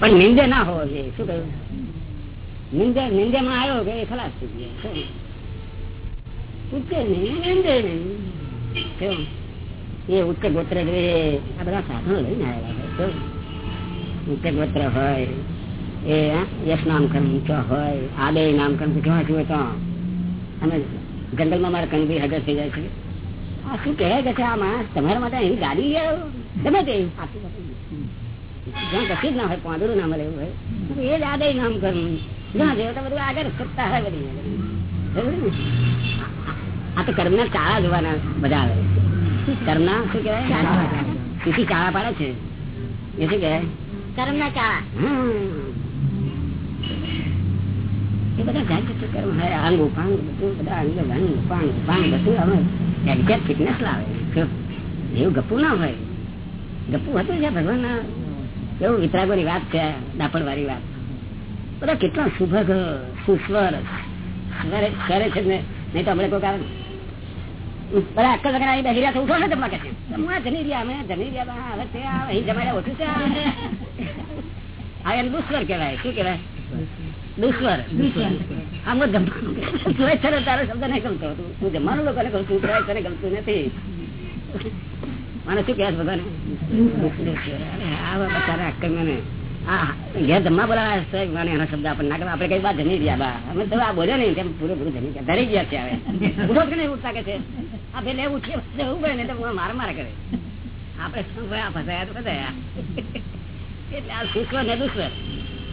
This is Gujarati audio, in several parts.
પણ નિંદે ના હોવો જોઈએ. શું કહ્યું? નિંદે નિંદે માં આવ્યો કે ખલાસ થઈ ગયા? નહીં, નિંદે નહીં. એ ઉચ્ચ ગોત્ર આ બધા સાધનો લઈને આવેલા છે ઉચ્ચ ગોત્ર હોય, એ યશ નામકરણ ઊંચો હોય આદે નામકરણ કેવા જુએ તો? અને જંગલમાં મારા કણભી હાજર થઈ જાય છે આ શું કહે કે આ માણસ? તમારા માટે અહીં ગાડી ગમે તે. જ્યાં કશું જ ના હોય પાંદડું ના મળે એવું હોય. એ જ જ્યાં બધું આગળ સત્તા હોય બધી આ તો કર્મ ના ચાળા જોવાના બધા આવે. કર્મ ના શું કેવાય સીધી ચાળા પાડે છે. એ શું કહેવાય? કર્મ ના ચાળા એ બધા જાત જાત કર્મ હોય. અંગ ઉપાંગ બધું બધા અંગ અંગ ઉપાંગ ઉપાંગ બધું અમે ફિટનેસ લાવે. એવું ગપ્પુ ના હોય. ગપ્પુ હતું છે ભગવાન ના એવું વિતરાગોની વાત છે દાપણ વાળી વાત. બધા કેટલા સુભગ સુસ્વર. કરે છે ને, નહીં તો હમણાં કોઈ કારણ ને. જમવા કે જમી રહ્યા, અમે જમી રહ્યા હવે છે અહીં જમાડે, ઓછું છે આ એમ કહેવાય, શું કહેવાય? દુસ્વર આમ જમવાનું તારો શબ્દ નહીં ગમતો. તું જમવાનું તને ગમતું નથી. મને શું કહેવાય બધાને? આવા બચારા ઘેર જમવા બોલાવે એનો શબ્દ આપણને ના આપડે કઈ વાત જમી ગયા બા. અમે તો આ બોલ્યો નહીં, તેમ પૂરે પૂરું જમી ગયા. ધરી ગયા છે હવે. ઉઠો કે નહીં ઉઠતા કે છે. આ પેલે ઉઠીએ એવું કહે ને તો માર માર કરે. આપડે શું ભયા ફસાયા તો ફસાયા. એટલે આ સુસ્વર ને દુસ્વર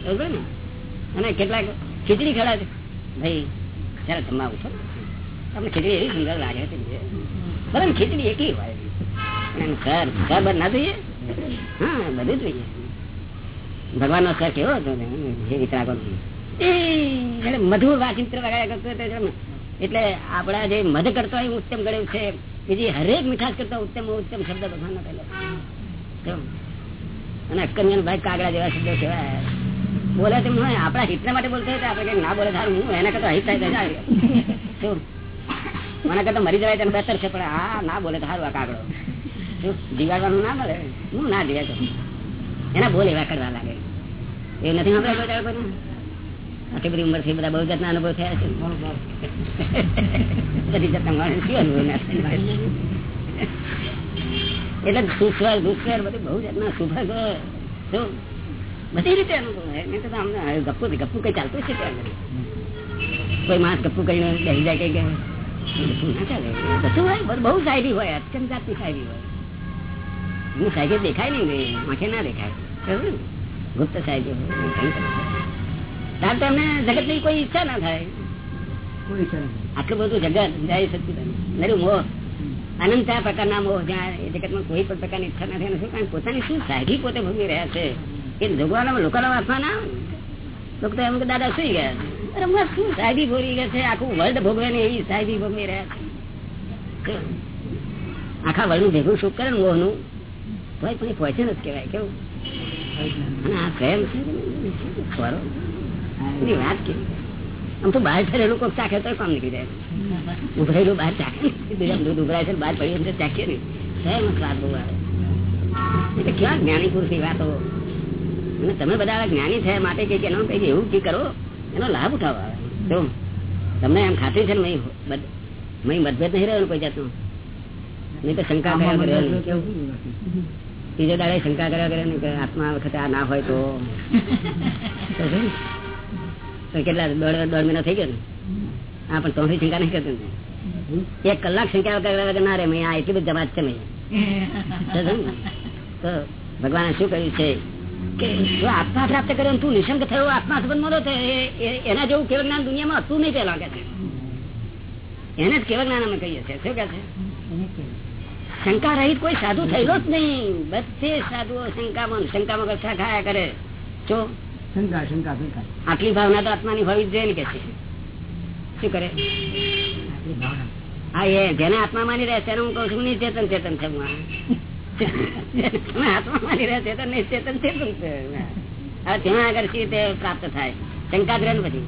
એવું ને? અને કેટલાક ખીચડી ખડા છે. ભાઈ જયારે જમવા ઉઠો. તમને ખીચડી એવી સુંદર લાગે છે. બરાબર ખીચડી એકલી હોય. ભગવાન નો સર કેવો હતો જે વિતરાગો મધુર વાચિત્ર વગાડ્યા કરતો એટલે આપડા જે મધ કરતો હોય ઉત્તમ ગળ્યું છે. બીજી હરેક મીઠાશ કરતા ઉત્તમ ઉત્તમ શબ્દ ભગવાન નો પહેલો અને અક્કમિયા ભાઈ કાગડા જેવા શબ્દો કહેવાય. બોલે તેમ હોય આપડા હિતના માટે બોલતો હોય આપડે કઈ ના બોલે, સારું, હું એના કરતા હિત થાય મને કરતા મરી જવાય તેને બેતર છે, પણ હા ના બોલે તો સારું, આ કાગડો. જીવાડવાનું ના મળે હું ના જીવાય એના બોલ એવા કરવા લાગે એ નથી આટલી બધી ઉંમરથી બધા બહુ જાતના અનુભવ થયા છે બધી જાતના માણસ શું અનુભવ એટલે સુસ્વર દુસ્વર બધું બહુ જાતના સુભાગ શું બધી રીતે અનુભવ મેં તો અમને ગપ્પુ ગપ્પુ કઈ ચાલતું છે કોઈ માણસ ગપ્પુ કહીને બેસી જાય કઈ ગપ્પુ ના ચાલે બધું હોય બહુ શાયરી હોય અત્યંત જાતની શાયરી હોય હું સાહેબ દેખાય નહીં આંખે ના દેખાય. ગુપ્ત સાહેબ તાર તમને જગતની કોઈ ઈચ્છા ના થાય. આટલું બધું જગત જાય સચિદાન નરું મોહ. અનંત પ્રકારના મોહ જ્યાં એ જગતમાં કોઈ પણ પ્રકારની ઈચ્છા નથી. અને કારણ પોતાની શું સાહેબી પોતે ભોગવી રહ્યા છે? એ ભગવાન લોકોના વાંચવા ના લોકો તો એમ કે દાદા સુઈ ગયા અરે શું સાહેબી ભોગવી ગયા છે? આખું વર્લ્ડ ભોગવે ને એવી સાહેબી ભોગવી રહ્યા છે. આખા વર્લ્ડ ભેગું શું કરે મોહ મોહનું? તો પછી એ જ કહેવાય. કેવું? આ પ્રેમ ખરો. વાત કે આમ તો બહાર ફરેલું કોઈક ચાખે તો કામ નીકળી જાય. ઉભરેલું બહાર ચાખે. દૂધ ઉભરાય છે બહાર પડ્યું અંદર ચાખીએ ને પ્રેમ સ્વાદ બહુ આવે. એટલે ક્યાં જ્ઞાની પુરુષની વાતો. અને તમે બધા જ્ઞાની થયા માટે કે એનો કઈ એવું કઈ કરો એનો લાભ ઉઠાવો આવે. તમને એમ ખાતરી છે ને મતભેદ નહીં રહ્યો કોઈ જાતનો? નહીં તો શંકા ત્રીજો દાડે શંકા કર્યા કરે ને કે આત્મા વખતે આ ના હોય તો? કેટલા દોઢ દોઢ મહિના થઈ ગયો ને? હા પણ તો શંકા નહીં કરતો એક કલાક શંકા કર્યા વગર ના રે મેં આ એટલી બધી જમાત છે મેં. તો ભગવાને શું કર્યું છે? કે જો આત્મા પ્રાપ્ત કર્યો તું નિશંક થયો આત્મા સંબંધ મળો એના જેવું કેવળ જ્ઞાન દુનિયામાં હતું નહીં પેલા કે એને જ કેવળ જ્ઞાન અમે કહીએ છીએ. શું કે છે? શંકા રહિત કોઈ સાધુ થયેલો જ નહીં. બધે સાધુઓ શંકામાં શંકામાં કચ્છા ખાયા કરે. જો? શંકા શંકા શંકા. આટલી ભાવના તો આત્માની હોવી જ જોઈએ ને કે છે. શું કરે? હા એ જેને આત્મા માની રહે તેને હું કઉ છું નહીં ચેતન ચેતન છે હું આત્મા માની રહે ચેતન નહીં ચેતન ચેતન છે. હવે ત્યાં આગળ સી તે પ્રાપ્ત થાય? શંકા ગ્રહણ રહે પછી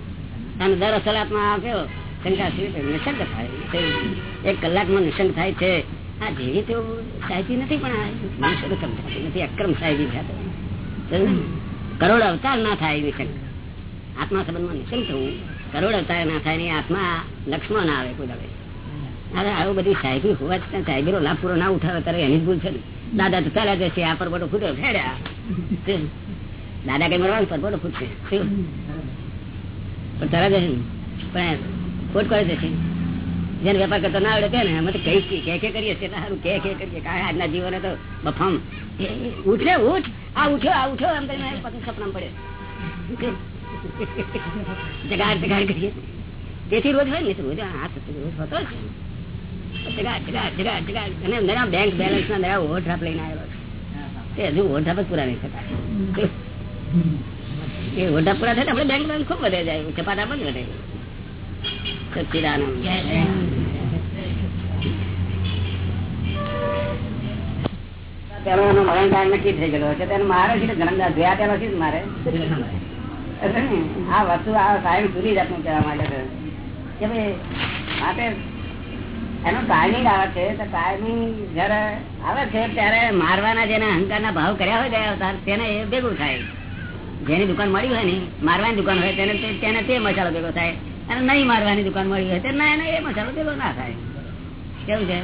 અને દર અસલ આત્મા આપ્યો શંકા સી નિશંક થાય. એક કલાકમાં નિશંક થાય છે. આ જેવી તો સાહેબી નથી, પણ નથી. અક્રમ સાહેબી થતો કરોડ અવતાર ના થાય નિશંક આત્મા સંબંધમાં નિશંક થવું. કરોડ અવતાર ના થાય આત્મા લક્ષ્મણ ના આવે કોઈ દવે અરે, આવું બધી સાહેબી હોવા છતાં સાહેબીનો લાભ પૂરો ના ઉઠાવે, ત્યારે એની જ ભૂલ છે ને. દાદા તો ચાલ્યા જશે આ પરબોટો ખૂટ્યો ફેર્યા દાદા કઈ મળવાનું પરબોટો ખૂટશે પણ તરત જશે પણ ખોટ કરે જશે જેને વેપાર કરતો ના આવડે ને અમે તો કઈ કે કે કરીએ છીએ. સારું કે કે કરીએ. કાંઈ આજના જીવને તો બફામ. ઉઠે ઉઠ. આ ઉઠ્યો આ ઉઠ્યો એમ કરીને પછી સપના પડે. જગાડ જગાડ કરીએ. તેથી રોજ હોય ને રોજ હા રોજ હોતો છે બેંક બેલેન્સ ના નયા ઓવરડ્રાફ્ટ લઈને આવેલો છે. હજુ ઓવરડ્રાફ્ટ પૂરા નહીં થતા. એ ઓવરડ્રાફ્ટ પૂરા થાય આપણે બેંક બેલેન્સ ખૂબ વધે જાય. ચપાટા પણ વધે સચ્ચિદાનંદ પેલો મરણ કાળ નક્કી થઈ ગયેલો છે. તેને મારે છે જન્મદાસ જોયા પેલો છે મારે. આ વસ્તુ આ સાહેબ જુદી જાતનું કહેવા માટે કે ભાઈ માટે એનો ટાઈમિંગ આવે છે. તો ટાઈમિંગ જયારે આવે છે, ત્યારે મારવાના જેને અહંકારના ભાવ કર્યા હોય ગયા તેને એ ભેગું થાય. જેની દુકાન મળી હોય ને, મારવાની દુકાન હોય તેને તેને તે મસાલો ભેગો થાય. અને નહીં મારવાની દુકાન મળી હોય તેને એને એ મસાલો ભેગો ના થાય. કેવું છે?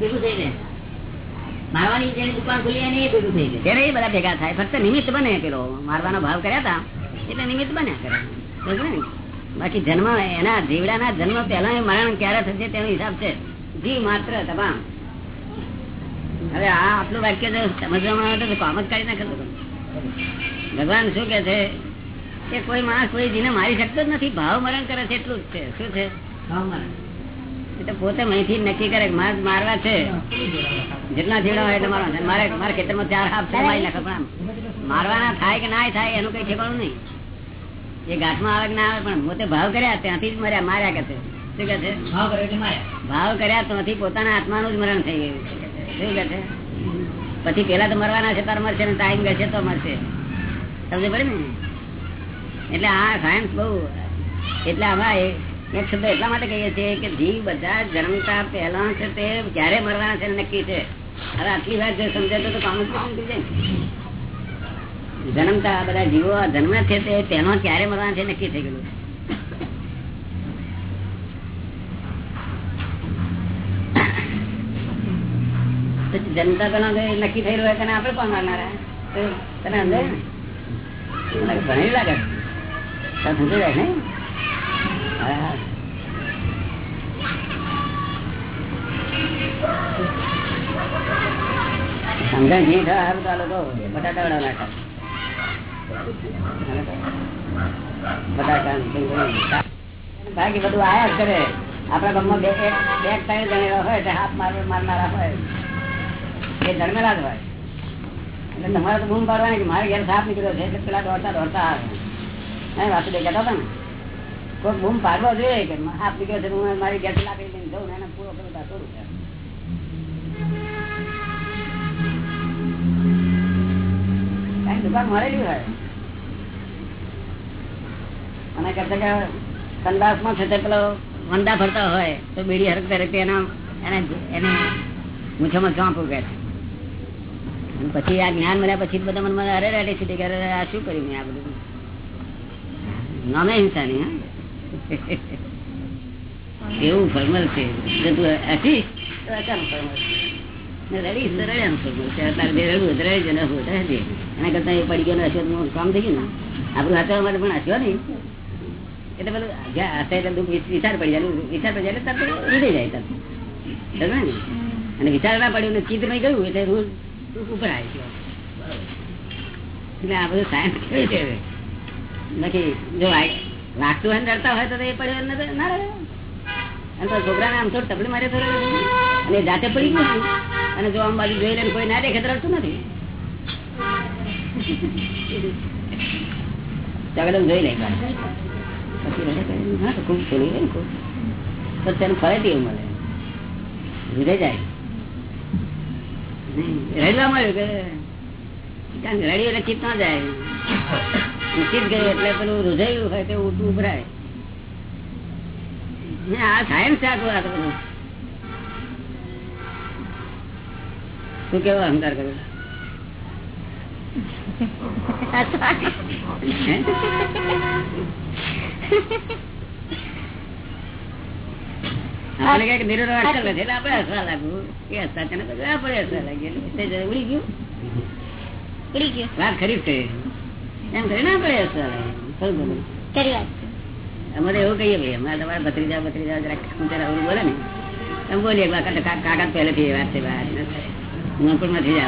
ભેગું થઈ જાય મારવાની ભાવ કર્યા હતા એટલે નિમિત્ત બન્યા કરે. બાકી જન્મ, એના જીવડાના જન્મ પહેલા મરણ ક્યારે થશે તેનો હિસાબ છે. જીવ માત્ર તમામ. હવે આ આપણું વાક્ય જો સમજવામાં આવે તો કામ જ કાઢી નાખે ભગવાન શું કે છે? કે કોઈ માણસ કોઈ જીને મારી શકતો જ નથી. ભાવ મરણ કરે છે એટલું જ છે. શું છે? ભાવ મરણ. એટલે પોતે અહીંથી નક્કી કરે માર મારવા છે. જેટલા જીવડા હોય એટલે મારવા મારે મારા ખેતરમાં ચાર હાફ છે મારી નાખે પણ મારવાના થાય કે ના થાય એનું કઈ ઠેકાણું નહીં. એ ઘાટમાં આવે ના આવે પણ પોતે ભાવ કર્યા ત્યાંથી જ મર્યા માર્યા કે છે. શું કે છે? ભાવ કર્યા ત્યાંથી પોતાના આત્માનું જ મરણ થઈ ગયું. શું કે છે? પછી પેલા તો મરવાના છે તાર મરશે ને ટાઈમ ગશે તો મરશે. સમજ પડે ને? એટલે આ સાયન્સ બહુ એટલે આમાં શબ્દ એટલા માટે કહીએ છીએ કે જીવ બધા જન્મતા પહેલા છે તે જયારે મરવાના છે નક્કી છે. હવે આટલી વાત જો સમજાય તો કામ થઈ જાય જન્મતા બધા જીવો જન્મ છે તે તેનો ક્યારે મરવાના છે નક્કી થઈ ગયું જનતા પેલા નક્કી થઈ રહ્યું તને આપડે પણ મારનારા તને અંદર? ભણેલી લાગે. સમજી જાય ને? બાકી બધું આયા કરે. આપડા ગામમાં બે બે ત્રણ જણેલા હોય હાથ માર મારનારા હોય. એ જન્મેલા જ હોય. એટલે તમારે તો બૂમ પાડવાની કે મારે ઘેર સાફ નીકળ્યો છે એટલે પેલા દોડતા દોડતા આવે. વાસુ દેખાતા હતા ને? કોઈ બૂમ પાડવો જોઈએ કે નીકળ્યો હું મારી ગેસ લાગી લઈને જઉં એને પૂરો કરું થોડું કઈ દુકાન મળેલી હોય? અને કરતા કે સંદાસમાં છે પેલો વંદા ફરતા હોય, તો બેડી હરકતા હરકતી એના એને એને મૂછામાં ચોંપું કે પછી આ જ્ઞાન મળ્યા પછી બધા મનમાં અરે રેડી છે. કે આ શું કર્યું મેં આ બધું? નામે હિંસા નહીં એવું ફોર્મલ છે. જો તું હસી તો ફોર્મલ રડી રડ્યાનું ફોર્મલ છે. અત્યારે બે રડવું રડી જને એના કરતા એ પડી ગયો હસ્યો કામ થઈ ગયું ને. આપણું હાથવા માટે પણ હસ્યો નહીં. એટલે પેલું હસે વિચાર પડી જાય. વિચાર પડી જાય એટલે તરત ઉડી જાય તરત ને? અને વિચાર ના પડ્યું ને ચિત્ર નહીં ગયું એટલે રૂલ ઉપર આવી ગયો. એટલે આ બધું સાયન્સ કેવી છે નથી જો લાગતું હોય ડરતા હોય તો એ પડ્યો ના રહે. અને તો મારે થોડું અને જાતે પડી અને જો આમ કોઈ ના દેખે રડતું નથી. ચગડમ જોઈ લે. પછી ખૂબ ખૂબ. તો તેનું ફરે એવું મળે. હૃદય જાય. રડવા મળ્યું કે? રડ્યું એટલે ચિત્ત જાય. ચિત્ત ગયું એટલે પેલું રૂઝાયું હોય તે ઉઠું ઉભરાય. આ સાયન્સ છે આખું આ બધું. શું કેવો અહંકાર કરું આપણે કંઈક નિર્ણય અટકલ નથી એટલે આપણે હસવા લાગવું. એ હસતા તેને પછી હસવા લાગીએ. ઉડી ગયું. ઉડી ગયું. વાત ખરી છે એમ કરી ના પડે અમારે એવું કહીએ ભાઈ અમારે તમારે ભત્રીજા ભત્રીજા જરા અવરું બોલે ને એમ બોલીએ કાકા પહેલેથી એ વાત છે. બહાર નોનપુર નથી જ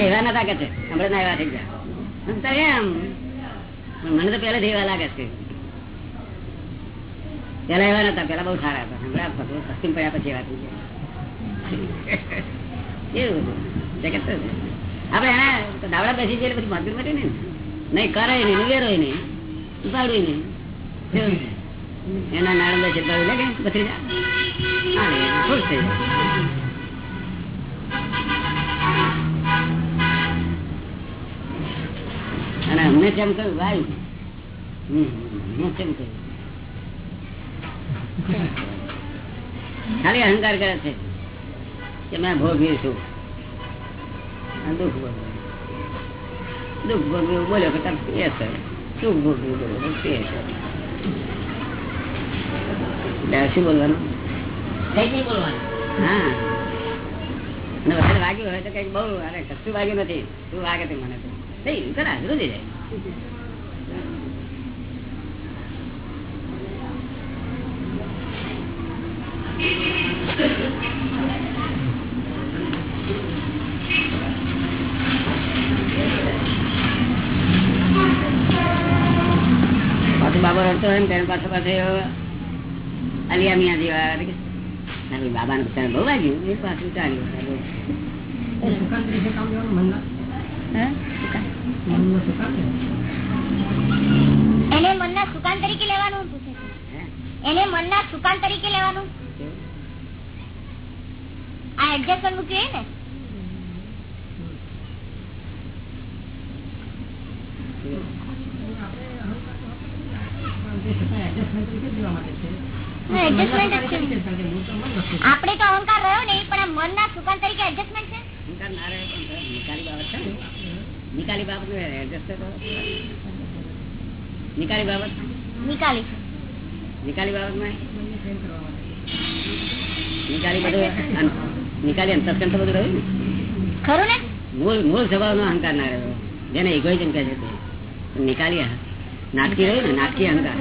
એવા ના લાગે છે? હમણાં ના એવા થઈ જાય એમ મને તો પહેલેથી એવા લાગે છે. પેલા એવા નતા પેલા બહુ સારા હતા. હમણાં પશ્ચિમ પડ્યા પછી એવા થઈ ગયા. એવું. જગત. આપડે એના દાવડા બેસી જઈએ પછી મજૂર મળી ને? કરે નહીં વેરો નહીં. ઉપાડવું નહીં. એના નાળંદા છે ભાવ લાગે પછી ભાઈ? હમ, તેમ કહ્યું? ખાલી અહંકાર કરે છે. કે મેં ભોગવી છું અને દુઃખ ભોગવે દુઃખ ભોગવ્યું બોલ્યો કે તારે એ સર સુખ ભોગવ્યું બોલ્યો તે સર શું બોલવાનું હા વધારે વાગ્યું હોય તો કંઈક બહુ, અરે, કશું વાગ્યું નથી. શું વાગે તે મને તો? થઈ ખરા રોજી જાય. પાછું હોય ને તેને પાછો પાછો અલિયા મિયા જેવા બાબા ને બહુ વાગ્યું. એ પાછું ચાલ્યું દુકાન તરીકે કામ લેવાનું મનના હા? મનનું દુકાન ને એને મનના સુકાન તરીકે લેવાનું? એને મનના સુકાન તરીકે લેવાનું? આ એડજસ્ટમેન્ટ મૂક્યું ને એડજસ્ટમેન્ટ તરીકે જ લેવા માટે છે જ છે. મન. આપણે તો અહંકાર રહ્યો નહીં પણ આ મનના સુકાન તરીકે એડજસ્ટમેન્ટ છે? અહંકાર ના રહે પણ નિકાલી બાબત છે નિકાલી બાબત ને adjust નિકાલી બાબત? નિકાલી નિકાલી બાબતમાં. નિકાલી બધું નિકાલી અંતસ્કંદ બધું રહ્યું ને? ખરું ને? મૂળ મૂળ સ્વભાવ નો અહંકાર ના રહ્યો. જેને ઇગોઇઝમ કહે છે તે. નિકાલી નાટકી રહ્યું ને, નાટકી અહંકાર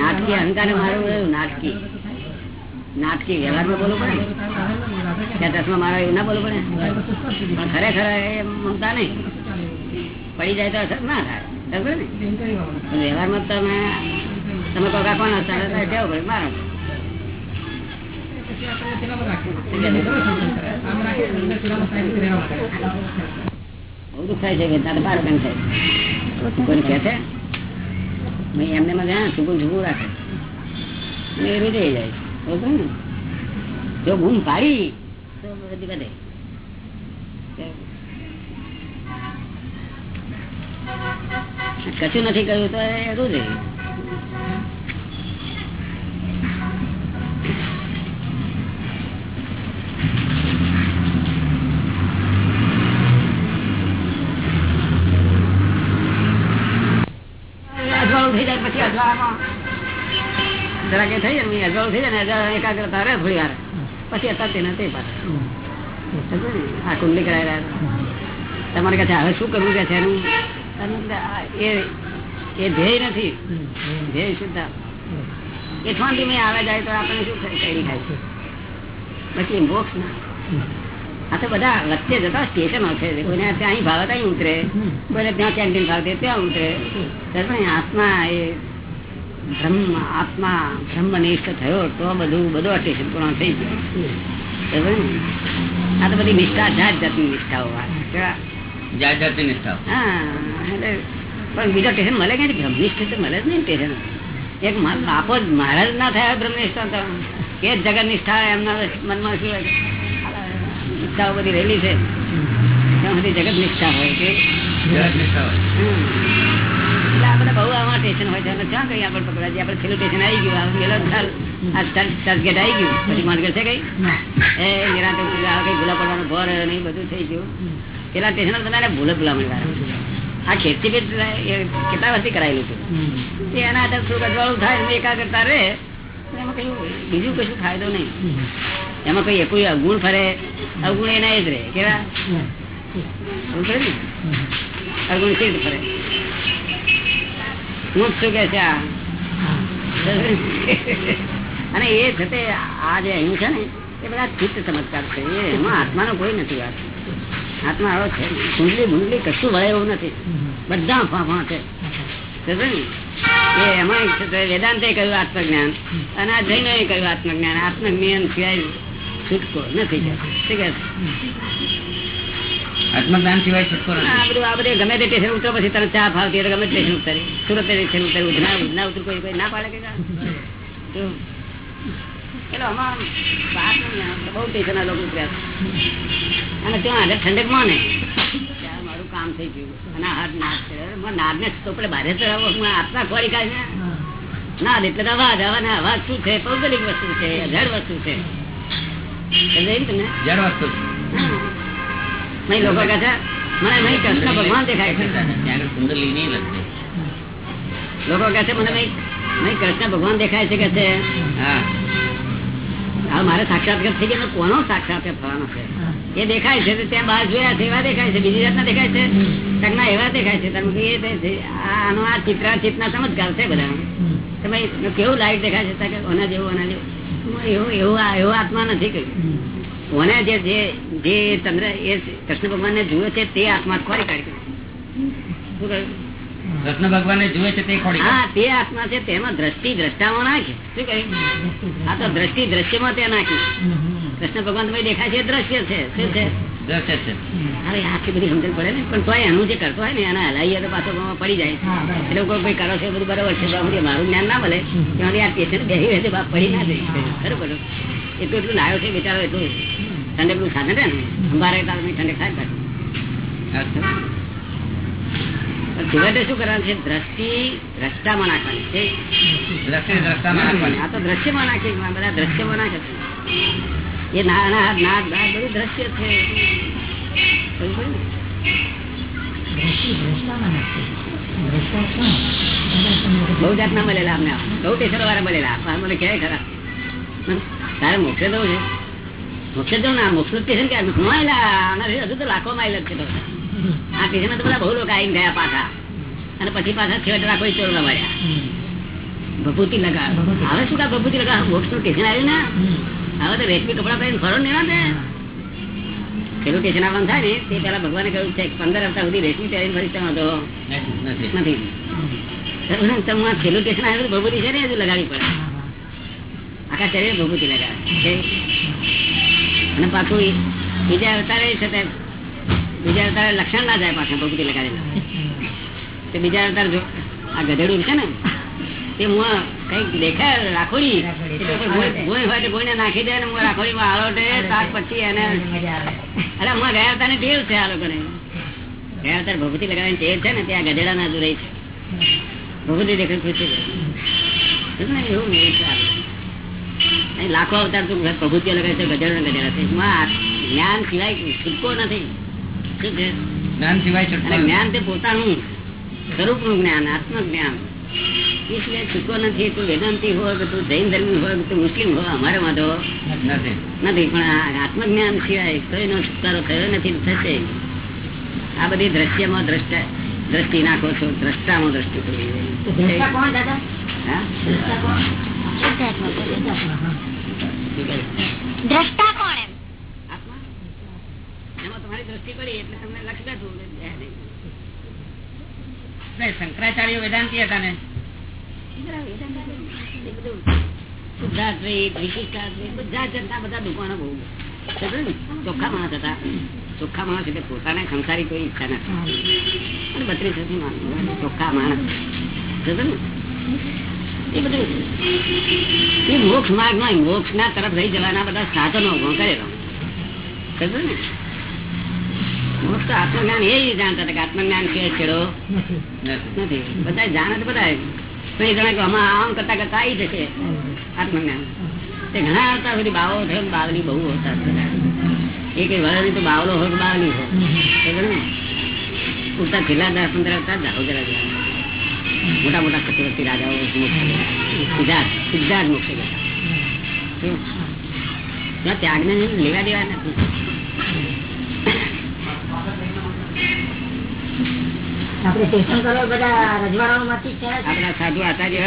નાટકી અહંકાર મારું નાટકી. નાટકી વ્યવહારમાં બોલવું પડે ત્યાં દસમાં મારા એવું ના બોલવું પડે. પણ ખરેખર એ મમતા નહીં. પડી જાય તો અસર ના થાય. વ્યવહારમાં તમે તમે કોઈ કાકોના હસ્તા કેવું પડે મારો. બહુ દુઃખ થાય છે વેદના તો બાર થાય એમને માં છૂકું રાખે. એ રીતે જાય જો બૂમ પાડી, તો બધી બધે કશું નથી કહ્યું તો એ રૂજે અજવાળું જરા કે થઈ જાય અજવાળું થઈ જાય ને એકાગ્રતા રહે થોડી વાર. પછી અત્યારે તે પાછા. આ કુંડલી તમારે કહે હવે શું કરવું કે છે એનું એ ધ્યેય નથી. ધ્યેય શુદ્ધ એ ઠંડી મેં આવે જાય તો આપણે શું કરી થાય છે? પછી મોક્ષ ના. આ તો બધા વચ્ચે જતા સ્ટેશનો છે. કોઈને ત્યાં અહીં ભાવે ત્યાં ઉતરે કોઈને ત્યાં કેન્ટીન ભાવે ત્યાં ઉતરે. આત્મા એ બ્રહ્મ આત્મા બ્રહ્મનિષ્ઠ થયો તો બધું બધું સ્ટેશન પૂર્ણ થઈ ગયું. આ તો બધી નિષ્ઠા જાત જાતની નિષ્ઠાઓ જાત જાતની નિષ્ઠાઓ. હા એટલે પણ બીજો સ્ટેશન મળે કે બ્રહ્મનિષ્ઠ તો મળે જ નહીં સ્ટેશન એક બાપો જ મહારાજ ના થયા બ્રહ્મનિષ્ઠ જ જગત નિષ્ઠા એમના મનમાં શું હોય? કે નિષ્ઠાઓ બધી રહેલી છે. ત્યાં સુધી જગત નિષ્ઠા હોય કે જગત નિષ્ઠા હોય. એટલે આ બહુ આવા સ્ટેશન હોય છે ક્યાં કઈ આપણે પકડા આપણે છેલ્લું સ્ટેશન આવી ગયું આ ચાલ આ ચર્ચ ગેટ આવી ગયું. પછી માર્ગ છે કઈ? એ નિરાંતે કઈ ભૂલા પડવાનું ભોર ને બધું થઈ ગયું. પેલા સ્ટેશન બધાને ભૂલે ભૂલામણી વાળા આ ખેતી પેટ કેટલા વર્ષથી કરાયેલું હતું એના આધાર થોડુંક અજવાળું થાય એકાગ્રતા રહે એમાં કઈ બીજું કશું ફાયદો નહીં. એમાં કઈ કોઈ અવગુણ ફરે અવગુણ એના જ રહે. કેવા. અવગુણ કેવી ફરે. હું શું કે છે અને એ છતે આ જે અહીં છે ને, એ બધા ચિત્ત ચમત્કાર છે. એમાં આત્માનો કોઈ નથી વાત. આત્મા આવો છે. કુંડલી મુંડલી કશું વળે એવું નથી. બધા ફાફા છે. એમાં છે વેદાંતે કહ્યું આત્મજ્ઞાન. અને આ જૈને કહ્યું આત્મજ્ઞાન. આત્મજ્ઞાન સિવાય છૂટકો નથી શું કે આત્મજ્ઞાન સિવાય છૂટકો નથી. ગમે તે સ્ટેશન ઉતરો પછી તરત ચા ફાવતી હોય ગમે તે સ્ટેશન ઉતરી સુરત સ્ટેશન ઉતરી ઉધના ઉધના ઉતરું કોઈ કોઈ ના પાડે કે કા? આમાં વાત નહીં, આ બહુ સ્ટેશનના લોકો ઉતર્યા અને ત્યાં આગળ ઠંડક માને. કે મારું કામ થઈ ગયું. અને હાથ નાદ મારા તો આપણે બહાર ચડાવો. હું આત્મા ખોરી કાઢે ને. નાદ એટલે અવાજ અવાજ અવાજ શું છે? ભૌગોલિક વસ્તુ છે જળ વસ્તુ છે. ને જળ વસ્તુ નહીં લોકો કહે છે મને નહીં કૃષ્ણ ભગવાન દેખાય. છે કુંડલી નહીં લગતી લોકો કહે છે મને નહીં નહીં કૃષ્ણ ભગવાન દેખાય છે કે છે. હા. મારે સાક્ષાત્કાર થઈ ગયો કોનો સાક્ષાત્કાર થવાનો છે? એ દેખાય છે ત્યાં બહાર જોયા છે એવા દેખાય છે બીજી જાતના દેખાય છે? તકના એવા દેખાય છે તમે એ આનો આ ચિત્ર ચિત્તના ચમત્કાર છે બધા. તમે કેવું લાઈટ દેખાય છે એવું ઓના જેવું ઓના જેવું. એવું એવું આત્મા નથી કહ્યું. ઓને જે જે ચંદ્ર એ કૃષ્ણ ભગવાન ને જુએ છે તે આત્મા ખોરી કાઢી કૃષ્ણ ભગવાન જુએ છે તે ખોરી હા તે આત્મા છે તેમાં દ્રષ્ટિ દ્રષ્ટામાં નાખી. શું કહ્યું? આ તો દ્રષ્ટિ દ્રશ્યમાં તે નાખી. કૃષ્ણ ભગવાન તમે દેખાય છે દ્રશ્ય છે. શું છે? દ્રશ્ય છે. અરે આટલી બધી સમજણ પડે ને. પણ તોય એનું જે કરતો હોય ને એને હલાઈએ તો પાછો પડી જાય. એટલે કોઈ કોઈ કરો છે બધું બરાબર છે મારું જ્ઞાન ના મળે. ત્યાંથી આ પેશન્ટ બેસી રહે છે બાપ પડી ના જાય. ખરું એટલું એટલું લાવ્યો છે બિચારો એટલું ઠંડકનું સાધન ખાધે ને અંબારે તાર ઠંડક થાય પાછું. અચ્છા. પણ છેવટે શું કરવાનું છે દ્રષ્ટિ દ્રષ્ટામાં નાખવાની છે દ્રષ્ટિ દ્રષ્ટામાં નાખવાની. આ તો દ્રશ્યમાં નાખી બધા દ્રશ્યમાં નાખે છે. એ નાના હાથ નાક બધું દ્રશ્ય છે સમજ પડી ને? દ્રષ્ટિ દ્રષ્ટામાં નથી. દ્રષ્ટા કોણ? બધા તમને બહુ જાતના મળેલા અમને બહુ ટેસર વાળા મળેલા મને કહે ખરા તારે મોકલે દઉં છે જવું ને સ્ટેશન ક્યાં હું આવેલા હજુ તો લાખો માઇલ જ છે આ સ્ટેશનમાં તો બધા બહુ લોકો આવીને ગયા પાછા. અને પછી પાછા છેવટે રાખો ચોર લવાયા ભભૂતિ લગા હવે શું કા ભભૂતિ લગા મોક્ષનું સ્ટેશન આવ્યું ને? હવે તો રેશમી કપડા પહેરીને ફરો ને પેલું સ્ટેશન આવવાનું થાય ને તે પેલા ભગવાને કહ્યું છે પંદર હપ્તા સુધી રેશમી પહેરીને ફરી તમે તો. નથી નથી. હમ. તમે છેલ્લું સ્ટેશન આવ્યું તો ભભૂતિ છે ને હજુ લગાવી પડે. આખા શરીર ભભૂતિ લગાવે. અને પાછું બીજા અવતારે છે તે બીજા અવતારે લક્ષણ ના જાય પાછા ભભૂતિ લગાડેલા. તે બીજા અવતાર જો આ ગધેડું છે ને તે હું કંઈક દેખાય રાખોડી. ગોઈ હોય તો ગોળને નાખી દે ને રાખોડી માં આળોટે ત્યાર પછી એને અરે હું ગયા અવતારની ટેવ છે આ લોકોને. ગયા અવતાર ભભૂતિ લગાવવાની ટેવ છે ને ત્યાં ગધેડા ના દૂર છે. ભગવતી દેખાય ખુશી છે એવું નહીં છે લાખો અવતાર તું પ્રભુત્વ લગાવે છે ગધેડો ને છે એમાં આ જ્ઞાન સિવાય છૂટકો નથી. શું છે? જ્ઞાન સિવાય છૂટકો જ્ઞાન તે પોતાનું સ્વરૂપનું જ્ઞાન આત્મ જ્ઞાન સિવાય છૂટકો નથી. તું વેદાંતિ હોય કે તું જૈન ધર્મી હોય કે તું મુસ્લિમ હોય અમારે વાંધો નથી. નથી. પણ આત્મજ્ઞાન સિવાય કોઈનો છુટકારો થયો નથી થશે. આ બધી દ્રશ્યમાં દ્રષ્ટ દ્રષ્ટિ નાખો છો. દ્રષ્ટામાં દ્રષ્ટિ કરવી દ્રષ્ટા કોણ એમ? એમાં તમારી પડી એટલે તમને લક્ષ બેઠું શંકરાચાર્ય વેદાંતિ હતા ને. શુદ્ધાદ્વૈત, વિશિષ્ટાદ્વૈત, બધા જાતના બધા દુકાનો બહુ. ચોખ્ખા માણસ હતા. ચોખ્ખા માણસ એટલે પોતાને સંસારી કોઈ ઈચ્છા નથી. અને બત્રીસ ચોખ્ખા માણસ. ને? એ બધું એ મોક્ષ માર્ગ નો મોક્ષ ના તરફ લઈ જવાના બધા સાધનો ઊભો કરેલો. સમજ્યો ને? મોક્ષ તો આત્મજ્ઞાન એ જાણતા હતા કે આત્મજ્ઞાન કે છેડો? નથી. બધા જાણે તો બધા પણ એ જણા આમાં આમ કરતા કરતા આવી જશે. આત્મજ્ઞાન. તે ઘણા આવતા સુધી બાવો થયો બાવલી બહુ હોતા હતા. એ કઈ તો બાવલો હોય બાવલી હોય. ઉડતા છેલ્લા દસ પંદર આવતા જાઓ જરા. મોટા મોટા ચક્રવર્તી રાજાઓ સીધા સીધા જ મોક્ષ ગયા શું? ત્યાગને લેવા દેવા નથી. આપણે સાધુ આચાર્ય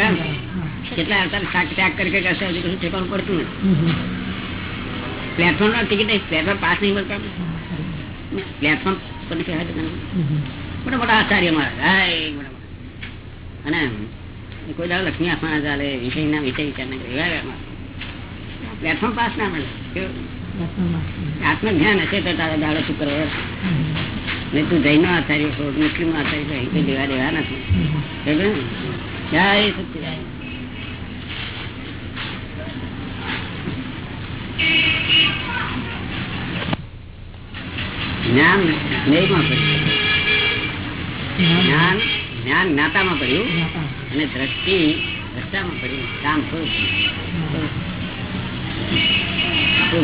કેટલા શાક ત્યાગ કરી કરશે હજુ કશું ઠેકાણું પડતું નથી. પ્લેટફોર્મ ના ટિકિટ નહીં પ્લેટફોર્મ પાસ નહીં મળતા. પ્લેટફોર્મ પણ. મોટા મોટા આચાર્ય મારા મોટા. અને કોઈ દાડો લક્ષ્મી આપવાના ચાલે વિષયના વિષય વિચાર ના કરે. પ્લેટફોર્મ પાસ ના મળે? આત્મજ્ઞાન હશે તો તારો દાડો શું કરવો ને તું જૈન આચાર્ય છો મુસ્લિમ આચાર્ય અહીં લેવા દેવા નથી. જ્ઞાન નહીં જ્ઞાન જ્ઞાન જ્ઞાતામાં પડ્યું અને દ્રષ્ટિ દ્રષ્ટામાં પડ્યું. કામ થયું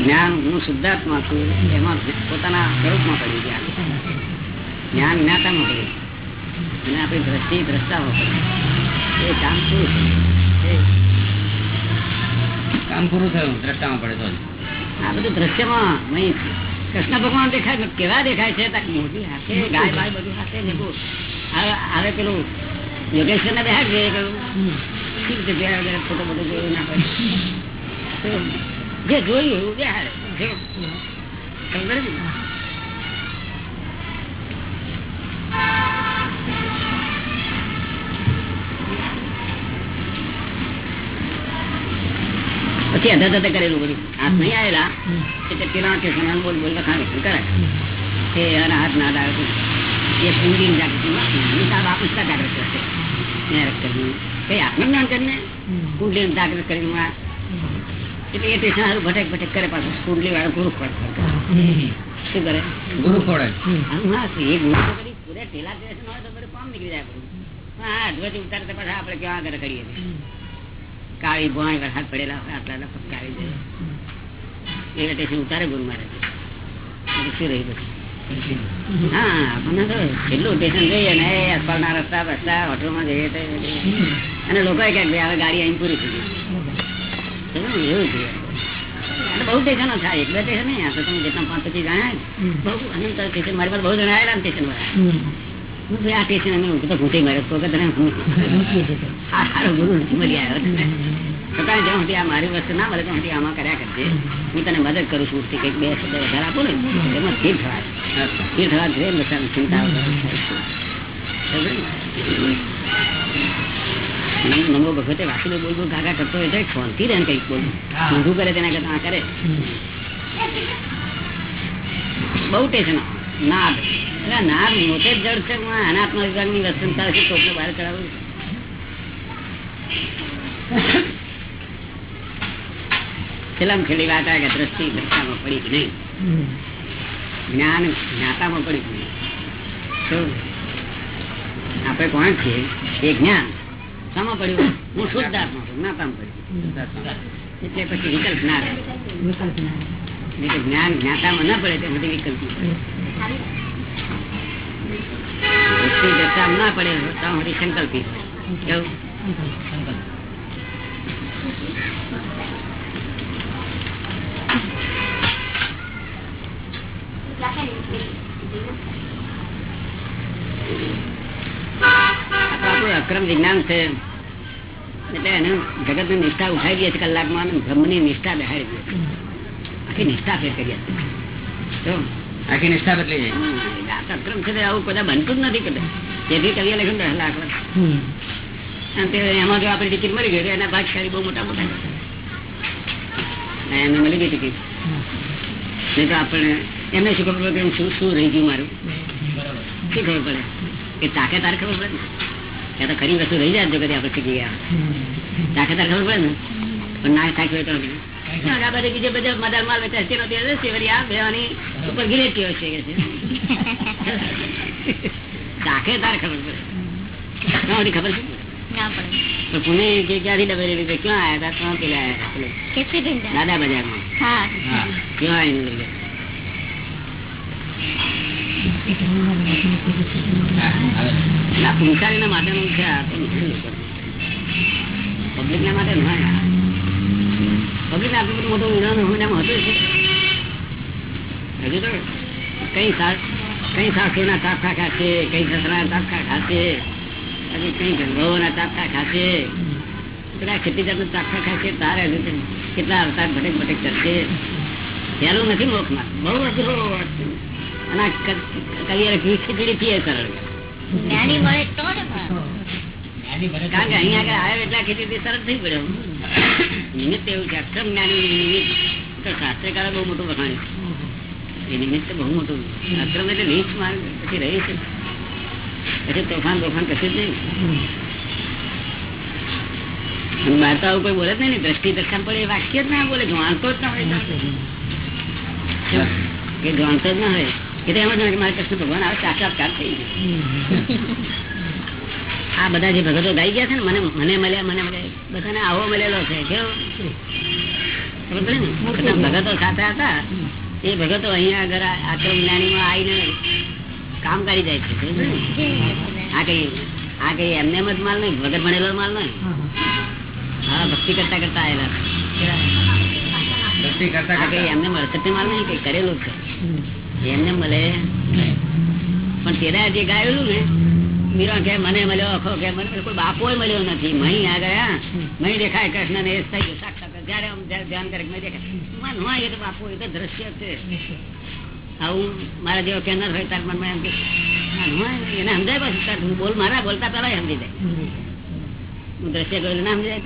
જ્ઞાન હું શુદ્ધાત્મા છું એમાં પોતાના સ્વરૂપમાં પડ્યું જ્ઞાન જ્ઞાન જ્ઞાતામાં પડ્યું. અને આપણી દ્રષ્ટિ દ્રષ્ટામાં પડ્યું એ કામ છે. કામ પૂરું થયું દ્રષ્ટામાં પડે તો આ બધું દ્રશ્યમાં નહીં. કૃષ્ણ ભગવાન દેખાય કેવા દેખાય છે? મોટી હાથે ગાય બાય બધું હાથે હવે પેલું યોગેશ્વર ને બેહાડ રીતે જોયા ફોટો બધો જોયું ના પડે જે જોયું એવું બેહાડે. સમજે પછી અધા અધા કરેલું બધું. હાથ નહીં આવેલા. એટલે પેલા બોલ બોલ લખાણ કરે હાથ ના આવે એ પૂરી જાગૃતિ બાપ ઉસકા જાગૃત કરશે મેં રક્તની કઈ આત્મજ્ઞાન કરીને કુંડલી જાગૃત કરીને એટલે એ ટેશન સારું ભટક ભટક કરે પાછું. કુંડલી વાળા ગુરુ ફળ શું કરે? ગુરુ ખોડે હા એ ગુરુ તો કરી પૂરે ઢેલા ટેશન હોય તો બધું કામ નીકળી જાય હા અધવચ ઉતારતા પાછા આપણે કેવા આગળ કરીએ છીએ. કાળી ભોય હાથ પડેલા હોય આટલા આટલા કાઢી જાય. એ ઉતારે ગુરુ મારે શું રહી બધું? હા સ્ટેશન જઈએ ને એ રસ્તા રસ્તા હોટલમાં જઈએ અને લોકો કહે ભાઈ હવે ગાડી અહીં પૂરી થઈ ગઈ એવું છે અને બહુ સ્ટેશનો થાય એક બે સ્ટેશન નહીં આ તો તમે જેટલા પાંચ પછી જાણ્યા બહુ અનંત સ્ટેશન મારી પાસે બહુ જણા આવેલા સ્ટેશન વાળા આ સ્ટેશન અમે તો માર્યો તો કે તને હું ગુરુ નથી મળી આવ્યો છતાં જ્યાં સુધી આ મારી વસ્તુ ના મળે ત્યાં સુધી આમાં કર્યા કરજે. હું તને મદદ કરું છું કે કંઈક બે શબ્દ વધારે આપું ને એમાં સ્થિર થવા સ્થિર થવા જોઈએ ચિંતા? નમ- ભગવતે વાસુદેવ બોલ બોલ ગાગા કરતો હોય તો શાંતિ રહે કંઈક બોલ. ઊંધું કરે તેના કરતા આ કરે. બહુ ટેન્શન. નાદ. એટલે નાદ મોટે જ જડ છે અનાત્મ વિભાગની વસ્તુતા છે કોકને બહાર ચડાવવું છેલ્લામ છેલ્લી વાત આવે કે દ્રષ્ટિ દ્રષ્ટામાં પડી કે નહીં? જ્ઞાન જ્ઞાતામાં પડી નહીં? આપણે કોણ છીએ? એ જ્ઞાન. શામાં પડ્યું હું શુદ્ધાત્મા છું જ્ઞાતામાં પડ્યું એટલે પછી વિકલ્પ ના રહે. જ્ઞાન જ્ઞાતામાં ના પડે તે બધી વિકલ્પ દશામાં ના પડે તો સંકલ્પી સંકલ્પિત કેવું? આપણું અક્રમ વિજ્ઞાન છે. એટલે એને જગતની નિષ્ઠા ઉઠાઈ ગઈ છે કલાકમાં બ્રહ્મની નિષ્ઠા બેહાડી દે આખી નિષ્ઠા ફેર કરી આખી નિષ્ઠા બદલી જાય. આ તો અક્રમ છે આવું કદાચ બનતું જ નથી કદાચ. તેથી કવિએ લખ્યું દસ લાખ અને એમાં જો આપણી ટિકિટ મળી ગઈ એના ભાગશાળી બહુ મોટા મોટા. એને મળી ગઈ ટિકિટ. નહીં તો આપણે એમને શું ખબર પડે શું શું રહી ગયું મારું? શું ખબર પડે? કે તાકે તારે ખબર પડે ને? ત્યાં તો ખરી વસ્તુ રહી જાય જો કદી આપણે શીખી ગયા તાકે તારે ખબર પડે ને? પણ ના હોય તો બીજે બધા મદાર માલ આ બેવાની ઉપર ગિરેટીઓ છે કે છે? તાકે તારે ખબર પડે. ના, ખબર છે? ના પડે. પુણે કે ક્યાંથી ડબેલી લીધે ક્યાં આયા હતા? ક્યાં પેલા દાદા બજારમાં. ક્યાં આવીને લીધે હા, ના પૂંછારીના માટેનું ના પબ્લિક બધું મોટું તો કઈ કઈ સાસુના તાપખા ખાશે કઈ સસરાના તાપખા ખાશે તાપખા ખાશે. પેલા ખેતી જાતનું તાપખા ખાશે તારે કેટલા અવતાર ભટક ભટક કરશે. પહેલું નથી મોખમાં. બહુ અઘરો અને આ ક- ખીચડી થી સરળ જ્ઞાની મળે તો ને પણ. કારણ કે અહીંયા આગળ આવ્યો એટલે આ સરળ થઈ પડ્યો નિમિત્ત એવું છે અક્ષમ જ્ઞાની નિમિત્ત. તો શાસ્ત્રકારે બહુ મોટું વખાણ્યું. એ નિમિત્ત બહુ મોટું. અક્રમ એટલે નીચ માર્ગ પછી રહી છે. પછી તોફાન તોફાન કશું જ નહીં. વાર્તાઓ કોઈ બોલે જ નહીં ને દ્રષ્ટિ દર્શન પડે એ વાક્ય જ ના બોલે જાણતો જ ના હોય? કે જાણતો જ ના હોય. કે એમ જ કે મારે કૃષ્ણ ભગવાન આવે સાક્ષાત્કાર થઈ ગયો. આ બધા જે ભગતો ગાઈ ગયા છે ને મને મને મળ્યા મને મળ્યા બધાને આવો મળેલો છે. કેવો? ભગતો સાથે હતા. એ ભગતો અહીંયા આગળ આશ્રમ જ્ઞાનીમાં આવીને કામ કરી જાય છે? આ કઈ આ કઈ એમને એમ જ માલ નહીં વગર ભણેલો માલ નહીં. હા ભક્તિ કરતા કરતા આવેલા ભક્તિ કરતા એમને મળશે માલ નહીં કઈ કરેલું છે. એમને મળે પણ તેના જે ગાયેલું ને મીરા કે મને મળ્યો અખો કે મને. કોઈ બાપો મળ્યો નથી. મહી આ ગયા મહી દેખાય કૃષ્ણ ને એ થઈ સાક્ષાત જયારે આમ ધ્યાન કરે મહી દેખાય. મન હોય એ તો બાપો એ તો દ્રશ્ય છે. આવું મારા જેવો કેનર હોય તાર મનમાં એમ કે એને સમજાય પછી બોલ મારા બોલતા પેલા સમજી જાય. હું દ્રશ્ય ગયેલું ના સમજાય